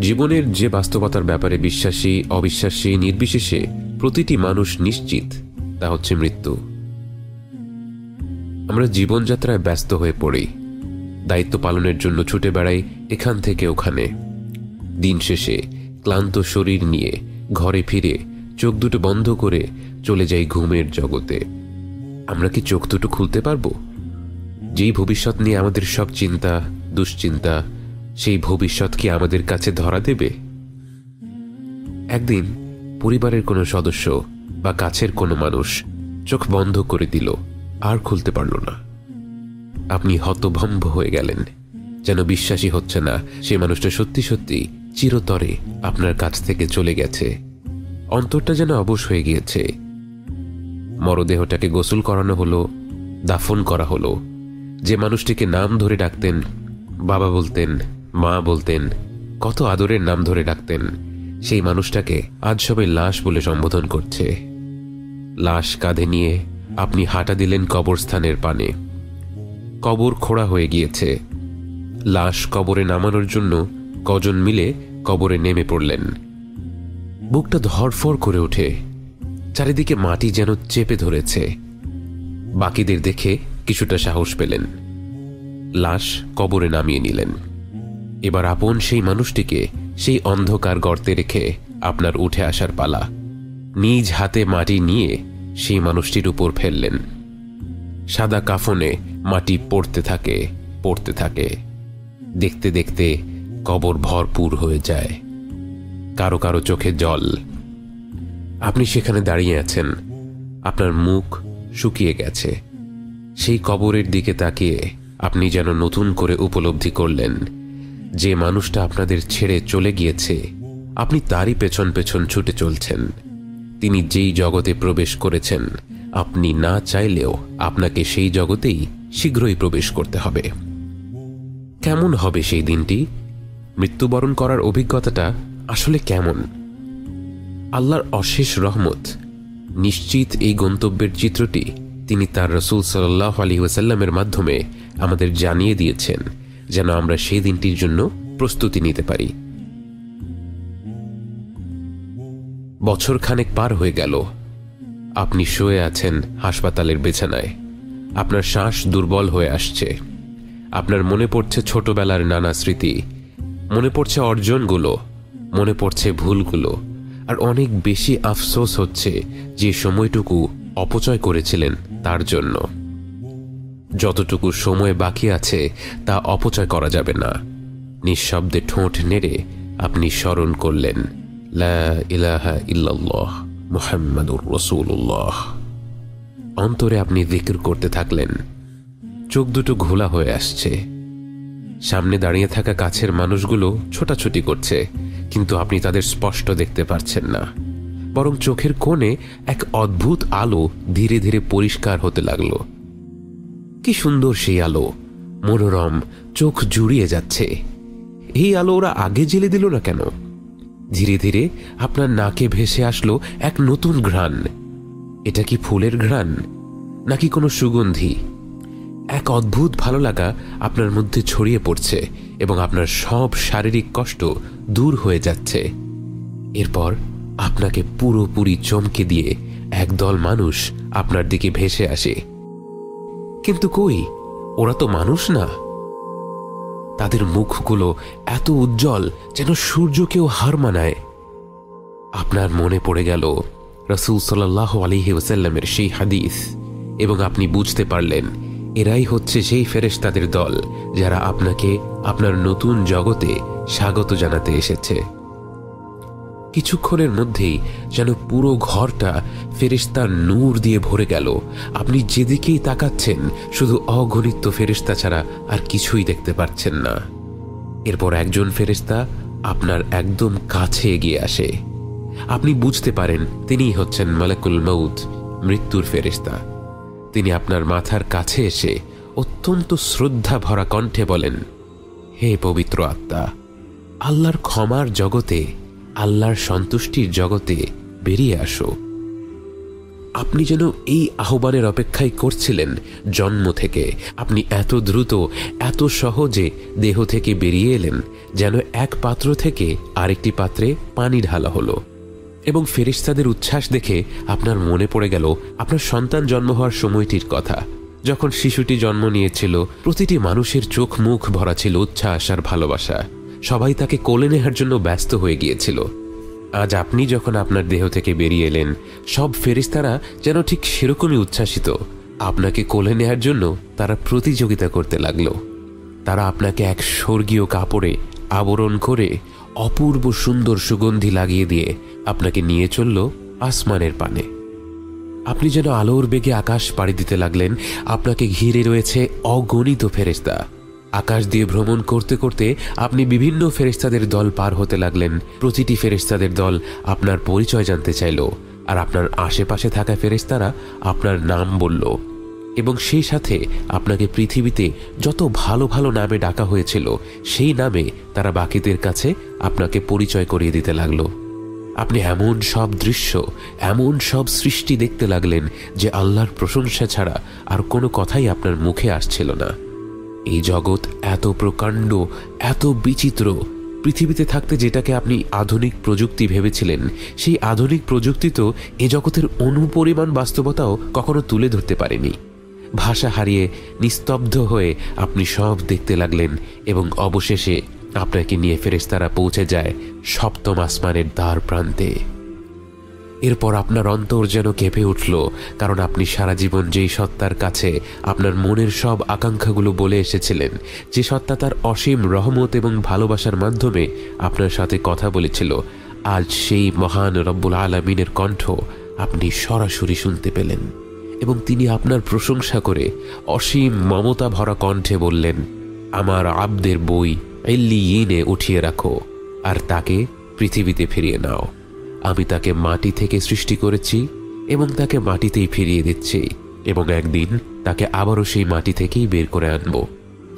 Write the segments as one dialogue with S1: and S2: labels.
S1: জীবনের যে বাস্তবতার ব্যাপারে বিশ্বাসী, অবিশ্বাসী, নির্বিশেষে প্রতিটি মানুষ নিশ্চিত, তা হচ্ছে মৃত্যু। আমরা জীবনযাত্রায় ব্যস্ত হয়ে পড়ি, দায়িত্ব পালনের জন্য ছুটে বেড়াই এখান থেকে ওখানে। দিন শেষে ক্লান্ত শরীর নিয়ে ঘরে ফিরে চোখ দুটো বন্ধ করে চলে যাই ঘুমের জগতে। আমরা কি চোখ দুটো খুলতে পারব? যেই ভবিষ্যৎ নিয়ে আমাদের সব চিন্তা, দুশ্চিন্তা, সেই ভবিষ্যৎ কি আমাদের কাছে ধরা দেবে? একদিন পরিবারের কোনো সদস্য বা কাছের কোনো মানুষ চোখ বন্ধ করে দিল, আর খুলতে পারল না। আপনি হতভম্ব হয়ে গেলেন, যেন বিশ্বাসই হচ্ছে না সে মানুষটা সত্যি সত্যি চিরতরে আপনার কাছ থেকে চলে গেছে। অন্তরটা যেন অবশ হয়ে গিয়েছে। মরদেহটাকে গোসল করানো হলো, দাফন করা হলো যে মানুষটিকে নাম ধরে ডাকতেন, বাবা বলতেন, মা বলতেন, কত আদরের নাম ধরে ডাকতেন, সেই মানুষটাকে আজ সবাই লাশ বলে সম্বোধন করছে। লাশ কাঁধে নিয়ে আপনি হাঁটা দিলেন কবরস্থানের পানে। কবর খোড়া হয়ে গিয়েছে। লাশ কবরে নামানোর জন্য কজন মিলে কবরে নেমে পড়লেন। বুকটা ধরফর করে ওঠে। চারিদিকে মাটি যেন চেপে ধরেছে। বাকিদের দেখে কিছুটা সাহস পেলেন। লাশ কবরে নামিয়ে নিলেন। এবার আপন সেই মানুষটিকে সেই অন্ধকার গর্তে রেখে আপনার উঠে আসার পালা। নিজ হাতে মাটি নিয়ে সেই মানুষটির উপর ফেললেন। সাদা কাফনে মাটি পড়তে থাকে পড়তে থাকে। দেখতে দেখতে কবর ভরপুর হয়ে যায়। কারও কারও চোখে জল। আপনি সেখানে দাঁড়িয়ে আছেন। আপনার মুখ শুকিয়ে গেছে। সেই কবরের দিকে তাকিয়ে আপনি যেন নতুন করে উপলব্ধি করলেন, যে মানুষটা আপনাদের ছেড়ে চলে গিয়েছে, আপনি তারই পেছন পেছন ছুটে চলছেন। তিনি যেই জগতে প্রবেশ করেছেন, আপনি না চাইলেও আপনাকে সেই জগতেই শীঘ্রই প্রবেশ করতে হবে। কেমন হবে সেই দিনটি? মৃত্যুবরণ করার অভিজ্ঞতাটা আসলে কেমন? আল্লাহর অশেষ রহমত, নিশ্চিত এই গন্তব্যের চিত্রটি তিনি তার রসুল সাল্লাহ আলী ওয়াসাল্লামের মাধ্যমে আমাদের জানিয়ে দিয়েছেন যেন আমরা সেই দিনটির জন্য প্রস্তুতি নিতে পারি। বছর খানেক পার হয়ে গেল। আপনি শুয়ে আছেন হাসপাতালের বিছানায়। আপনার শ্বাস দুর্বল হয়ে আসছে। আপনার মনে পড়ছে ছোটবেলার নানা স্মৃতি। মনে পড়ছে অর্জনগুলো। মনে পড়ছে ভুলগুলো। আর অনেক বেশি আফসোস হচ্ছে যে সময়টুকু অপচয় করেছিলেন তার জন্য। যতটুকু সময় বাকি আছে, তা অপচয় করা যাবে না। নিঃশব্দে ঠোঁট নেড়ে আপনি স্মরণ করলেন রসুল্লাহ অন্তরে আপনি জিকির করতে থাকলেন। চোখ দুটো ঘোলা হয়ে আসছে। সামনে দাঁড়িয়ে থাকা কাছের মানুষগুলো ছোটাছুটি করছে, কিন্তু আপনি তাদের স্পষ্ট দেখতে পারছেন না। বরং চোখের কোণে এক অদ্ভুত আলো ধীরে ধীরে পরিষ্কার হতে লাগল। কি সুন্দর সেই আলো। মনোরম, চোখ জুড়িয়ে যাচ্ছে। এই আলো ওরা আগে জেলে দিল না কেন? ধীরে ধীরে আপনার নাকে ভেসে আসলো এক নতুন ঘ্রাণ। এটা কি ফুলের ঘ্রাণ? নাকি কোনো সুগন্ধি? এক অদ্ভুত ভালো লাগা আপনার মধ্যে ছড়িয়ে পড়ছে এবং আপনার সব শারীরিক কষ্ট দূর হয়ে যাচ্ছে। এরপর আপনাকে পুরোপুরি চমকে দিয়ে একদল মানুষ আপনার দিকে ভেসে আসে। কিন্তু কই? ওরা তো মানুষ না। তাদের মুখগুলো এত উজ্জ্বল যেন সূর্যকেও হার মানায়। আপনার মনে পড়ে গেল রসুল সাল্লাহ আলিহি ওসাল্লামের সেই হাদিস, এবং আপনি বুঝতে পারলেন, এরাই হচ্ছে সেই ফেরেশতাদের দল যারা আপনাকে আপনার নতুন জগতে স্বাগত জানাতে এসেছে। কিছুক্ষণের মধ্যেই যেন পুরো ঘরটা ফেরিস্তার নূর দিয়ে ভরে গেল। আপনি যেদিকেই তাকাচ্ছেন, শুধু অগণিত ফেরিস্তা ছাড়া আর কিছুই দেখতে পাচ্ছেন না। এরপর একজন ফেরিস্তা আপনার একদম কাছে এগিয়ে আসে। আপনি বুঝতে পারেন, তিনিই হচ্ছেন মালাকুল মৌদ মৃত্যুর ফেরিস্তা তিনি আপনার মাথার কাছে এসে অত্যন্ত শ্রদ্ধা ভরা কণ্ঠে বলেন, হে পবিত্র আত্মা, আল্লাহর ক্ষমার জগতে আল্লাহর সন্তুষ্টির জগতে বেরিয়ে আসো। আপনি যেন এই আহ্বানের অপেক্ষাই করছিলেন জন্ম থেকে। আপনি এত দ্রুত, এত সহজে দেহ থেকে বেরিয়ে এলেন যেন এক পাত্র থেকে আরেকটি পাত্রে পানি ঢালা হলো। এবং ফেরিস্তাদের উচ্ছ্বাস দেখে আপনার মনে পড়ে গেল আপনার সন্তান জন্ম হওয়ার সময়টির কথা। যখন শিশুটি জন্ম নিয়েছিল, প্রতিটি মানুষের চোখ মুখ ভরা ছিল উচ্ছ্বাস আর ভালোবাসা। সবাই তাকে কোলে নেহার জন্য ব্যস্ত হয়ে গিয়েছিল। আজ আপনি যখন আপনার দেহ থেকে বেরিয়ে এলেন, সব ফেরিস্তারা যেন ঠিক সেরকমই উচ্ছ্বাসিত। আপনাকে কোলে নেওয়ার জন্য তারা প্রতিযোগিতা করতে লাগল। তারা আপনাকে এক স্বর্গীয় কাপড়ে আবরণ করে অপূর্ব সুন্দর সুগন্ধি লাগিয়ে দিয়ে আপনাকে নিয়ে চলল আসমানের পানে। আপনি যেন আলোর বেগে আকাশ পাড়ি দিতে লাগলেন, আপনাকে ঘিরে রয়েছে অগণিত ফেরেস্তা আকাশ দিয়ে ভ্রমণ করতে করতে আপনি বিভিন্ন ফেরেস্তাদের দল পার হতে লাগলেন। প্রতিটি ফেরেস্তাদের দল আপনার পরিচয় জানতে চাইল আর আপনার আশেপাশে থাকা ফেরেস্তারা আপনার নাম বলল। এবং সেই সাথে আপনাকে পৃথিবীতে যত ভালো ভালো নামে ডাকা হয়েছিল, সেই নামে তারা বাকিদের কাছে আপনাকে পরিচয় করিয়ে দিতে লাগল। আপনি এমন সব দৃশ্য, এমন সব সৃষ্টি দেখতে লাগলেন যে আল্লাহর প্রশংসা ছাড়া আর কোনো কথাই আপনার মুখে আসছিল না। এই জগৎ এত প্রকাণ্ড, এত বিচিত্র। পৃথিবীতে থাকতে যেটাকে আপনি আধুনিক প্রযুক্তি ভেবেছিলেন, সেই আধুনিক প্রযুক্তি তো এ জগতের অনুপরিমাণ বাস্তবতাও কখনো তুলে ধরতে পারেনি। ভাষা হারিয়ে নিস্তব্ধ হয়ে আপনি সব দেখতে লাগলেন এবং অবশেষে আপনাকে নিয়ে ফেরেস্তারা পৌঁছে যায় সপ্তম আসমানের দ্বার প্রান্তে। এরপর আপনার অন্তর যেন কেঁপে উঠল, কারণ আপনি সারা জীবন যেই সত্তার কাছে আপনার মনের সব আকাঙ্ক্ষাগুলো বলে এসেছিলেন, যে সত্তা তার অসীম রহমত এবং ভালোবাসার মাধ্যমে আপনার সাথে কথা বলেছিল, আজ সেই মহান রব্বুল আলমিনের কণ্ঠ আপনি সরাসরি শুনতে পেলেন এবং তিনি আপনার প্রশংসা করে অসীম মমতা ভরা কণ্ঠে বললেন, আমার আব্দের বই এল্লি ইনে উঠিয়ে রাখো আর তাকে পৃথিবীতে ফিরিয়ে নাও। আমি তাকে মাটি থেকে সৃষ্টি করেছি এবং তাকে মাটিতেই ফিরিয়ে দিচ্ছি এবং একদিন তাকে আবারও সেই মাটি থেকেই বের করে আনব।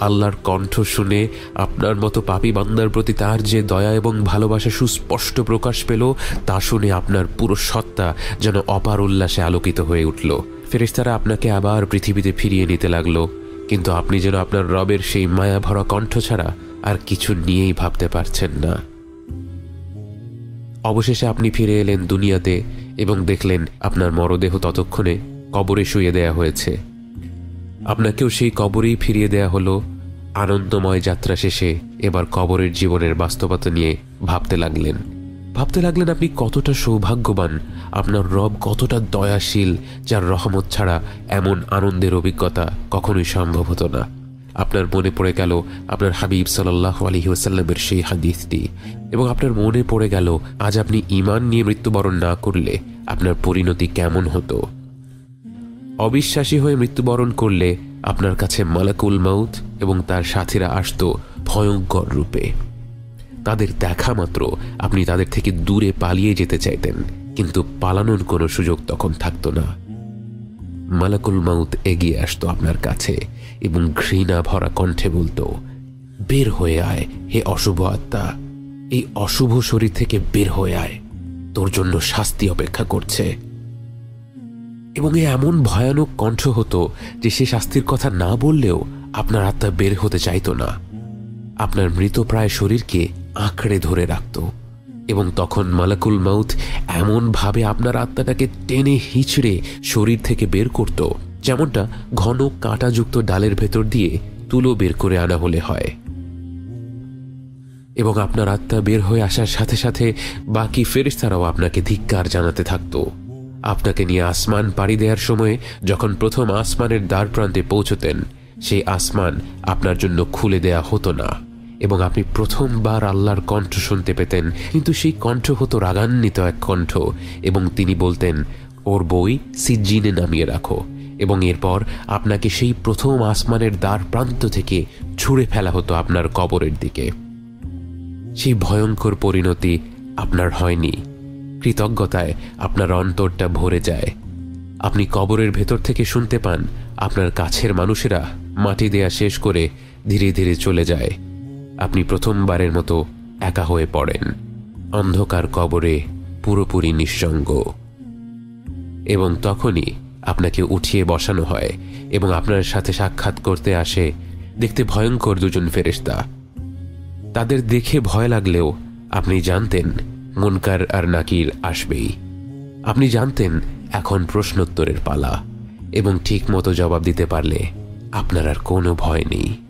S1: আল্লাহর কণ্ঠ শুনে আপনার মতো পাপি বান্দার প্রতি তার যে দয়া এবং ভালোবাসা সুস্পষ্ট প্রকাশ পেল, তা শুনে আপনার পুরো সত্তা যেন অপার উল্লাসে আলোকিত হয়ে উঠল। ফেরেস্তারা আপনাকে আবার পৃথিবীতে ফিরিয়ে নিতে লাগল, কিন্তু আপনি যেন আপনার রবের সেই মায়া ভরা কণ্ঠ ছাড়া আর কিছু নিয়েই ভাবতে পারছেন না। অবশেষে আপনি ফিরে এলেন দুনিয়াতে এবং দেখলেন আপনার মরদেহ ততক্ষণে কবরে শুয়ে দেয়া হয়েছে। আপনাকেও সেই কবরেই ফিরিয়ে দেয়া হলো। আনন্দময় যাত্রা শেষে এবার কবরের জীবনের বাস্তবতা নিয়ে ভাবতে লাগলেন। ভাবতে লাগলেন আপনি কতটা সৌভাগ্যবান, আপনার রব কতটা দয়াশীল, যার রহমত ছাড়া এমন আনন্দের অভিজ্ঞতা কখনোই সম্ভব হতো না। আপনার মনে পড়ে গেল আপনার হাবিব সাল্লাহ আলহি ওসাল্লামের সেই হাদিসটি, এবং আপনার মনে পড়ে গেল আজ আপনি ইমান নিয়ে মৃত্যুবরণ না করলে আপনার পরিণতি কেমন হতো? অবিশ্বাসী হয়ে মৃত্যুবরণ করলে আপনার কাছে মালাকুল মাউত এবং তার সাথীরা আসত ভয়ঙ্কর রূপে। তাদের দেখা মাত্র আপনি তাদের থেকে দূরে পালিয়ে যেতে চাইতেন, কিন্তু পালানোর কোনো সুযোগ তখন থাকতো না। মালাকুল মাউত এগিয়ে আসতো আপনার কাছে এবং ঘৃণা ভরা কণ্ঠে বলতো, বের হয়ে আয়, হে অশুভ আত্মা। এই অশুভ শরীর থেকে বের হয়ে আয়। তোর জন্য শাস্তি অপেক্ষা করছে। এবং এ এমন ভয়ানক কণ্ঠ হতো যে সে শাস্তির কথা না বললেও আপনার আত্মা বের হতে চাইতো না। আপনার মৃতপ্রায় শরীরকে আঁকড়ে ধরে রাখত। এবং তখন মালাকুল মাউথ এমনভাবে আপনার আত্মাটাকে টেনে হিচড়ে শরীর থেকে বের করত, যেমনটা ঘন কাঁটাযুক্ত ডালের ভেতর দিয়ে তুলো বের করে আনা হলে হয়। এবং আপনার আত্মা বের হয়ে আসার সাথে সাথে বাকি ফেরিস্তারাও আপনাকে ধিক্কার জানাতে থাকত। আপনাকে নিয়ে আসমান পাড়ি দেওয়ার সময়ে যখন প্রথম আসমানের দ্বার প্রান্তে পৌঁছতেন, সেই আসমান আপনার জন্য খুলে দেয়া হতো না। এবং আপনি প্রথমবার আল্লাহর কণ্ঠ শুনতে পেতেন। কিন্তু সেই কণ্ঠ হতো রাগান্বিত এক কণ্ঠ এবং তিনি বলতেন, ওর বই সিজ্জিনে নামিয়ে রাখো এবং এরপর আপনাকে সেই প্রথম আসমানের দ্বার প্রান্ত থেকে ছুঁড়ে ফেলা হতো আপনার কবরের দিকে। সেই ভয়ঙ্কর পরিণতি আপনার হয়নি। কৃতজ্ঞতায় আপনার অন্তরটা ভরে যায়। আপনি কবরের ভেতর থেকে শুনতে পান, আপনার কাছের মানুষেরা মাটি দেয়া শেষ করে ধীরে ধীরে চলে যায়। আপনি প্রথমবারের মতো একা হয়ে পড়েন। অন্ধকার কবরে পুরোপুরি নিঃসঙ্গ। এবং তখনই আপনাকে উঠিয়ে বসানো হয় এবং আপনার সাথে সাক্ষাৎ করতে আসে দেখতে ভয়ঙ্কর দুজন ফেরেশতা। তাদের দেখে ভয় লাগলেও আপনি জানতেন মনকার আর নাকির আসবেই। আপনি জানতেন এখন প্রশ্নোত্তরের পালা এবং ঠিক মতো জবাব দিতে পারলে আপনার আর কোনো ভয় নেই।